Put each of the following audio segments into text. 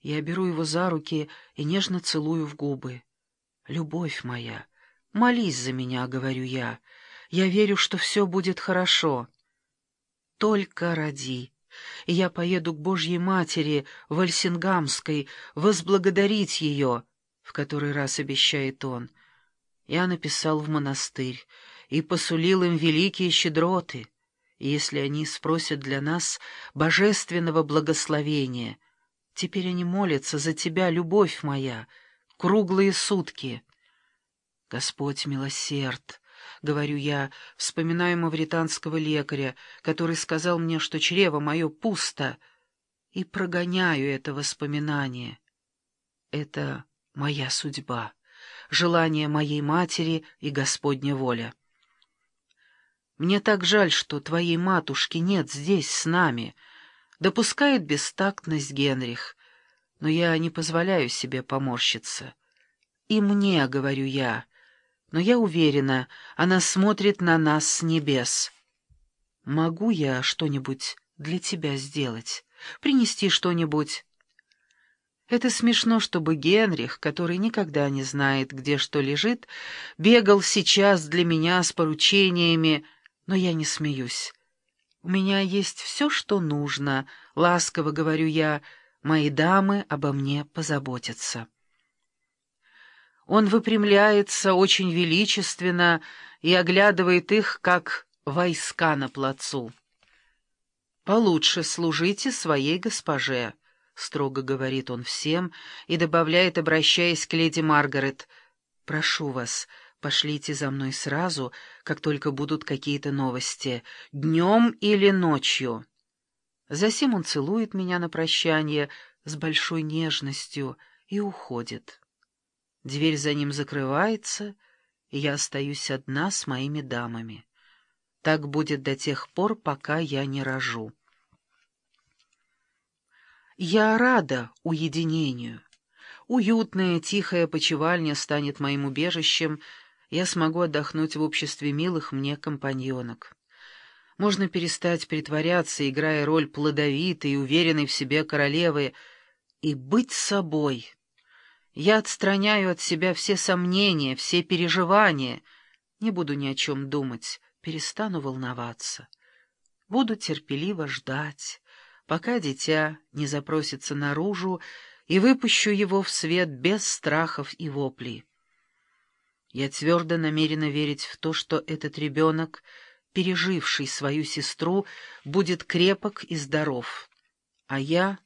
Я беру его за руки и нежно целую в губы. «Любовь моя, молись за меня», — говорю я. «Я верю, что все будет хорошо». «Только ради» и я поеду к Божьей Матери в Альсингамской возблагодарить ее, в который раз обещает он. Я написал в монастырь и посулил им великие щедроты, если они спросят для нас божественного благословения, теперь они молятся за тебя, любовь моя, круглые сутки. Господь милосерд, — говорю я, вспоминаю мавританского лекаря, который сказал мне, что чрево мое пусто, и прогоняю это воспоминание. Это моя судьба, желание моей матери и Господня воля. Мне так жаль, что твоей матушки нет здесь с нами, допускает бестактность Генрих, но я не позволяю себе поморщиться. И мне, говорю я, — но я уверена, она смотрит на нас с небес. Могу я что-нибудь для тебя сделать? Принести что-нибудь? Это смешно, чтобы Генрих, который никогда не знает, где что лежит, бегал сейчас для меня с поручениями, но я не смеюсь. У меня есть все, что нужно, ласково говорю я, мои дамы обо мне позаботятся. Он выпрямляется очень величественно и оглядывает их, как войска на плацу. «Получше служите своей госпоже», — строго говорит он всем и добавляет, обращаясь к леди Маргарет, «Прошу вас, пошлите за мной сразу, как только будут какие-то новости, днем или ночью». Засим он целует меня на прощание с большой нежностью и уходит. Дверь за ним закрывается, и я остаюсь одна с моими дамами. Так будет до тех пор, пока я не рожу. Я рада уединению. Уютная, тихая почевальня станет моим убежищем, я смогу отдохнуть в обществе милых мне компаньонок. Можно перестать притворяться, играя роль плодовитой и уверенной в себе королевы, и быть собой — я отстраняю от себя все сомнения, все переживания. Не буду ни о чем думать, перестану волноваться. Буду терпеливо ждать, пока дитя не запросится наружу, и выпущу его в свет без страхов и воплей. Я твердо намерена верить в то, что этот ребенок, переживший свою сестру, будет крепок и здоров, а я,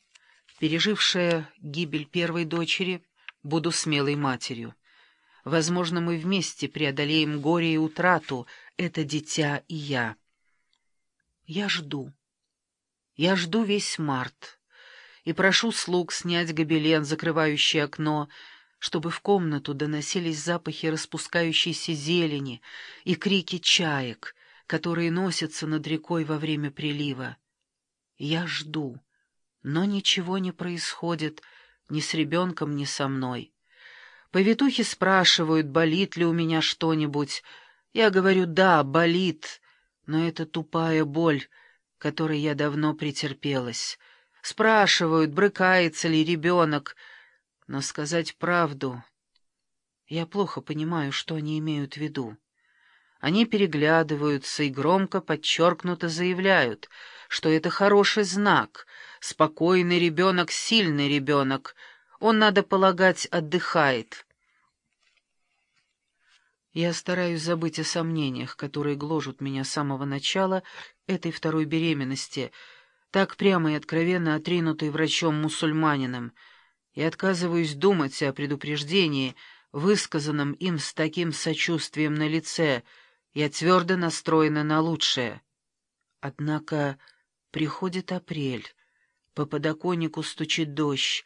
пережившая гибель первой дочери, буду смелой матерью. Возможно, мы вместе преодолеем горе и утрату, это дитя и я. Я жду. Я жду весь март. И прошу слуг снять гобелен, закрывающий окно, чтобы в комнату доносились запахи распускающейся зелени и крики чаек, которые носятся над рекой во время прилива. Я жду, но ничего не происходит, — ни с ребенком, ни со мной. Повитухи спрашивают, болит ли у меня что-нибудь. Я говорю, да, болит, но это тупая боль, которой я давно претерпелась. Спрашивают, брыкается ли ребенок, но сказать правду... Я плохо понимаю, что они имеют в виду. Они переглядываются и громко подчеркнуто заявляют, что это хороший знак — Спокойный ребенок — сильный ребенок. Он, надо полагать, отдыхает. Я стараюсь забыть о сомнениях, которые гложут меня с самого начала этой второй беременности, так прямо и откровенно отринутой врачом-мусульманином, и отказываюсь думать о предупреждении, высказанном им с таким сочувствием на лице, я твердо настроена на лучшее. Однако приходит апрель, по подоконнику стучит дождь,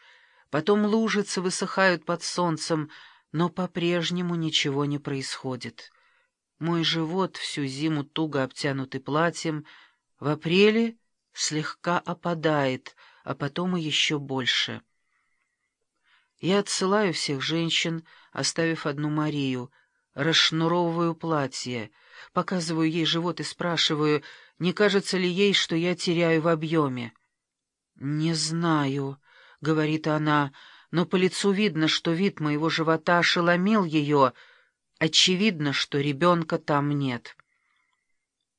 потом лужицы высыхают под солнцем, но по-прежнему ничего не происходит. Мой живот, всю зиму туго обтянутый платьем, в апреле слегка опадает, а потом и еще больше. Я отсылаю всех женщин, оставив одну Марию, расшнуровываю платье, показываю ей живот и спрашиваю, не кажется ли ей, что я теряю в объеме. «Не знаю», — говорит она, но по лицу видно, что вид моего живота ошеломил ее. Очевидно, что ребенка там нет.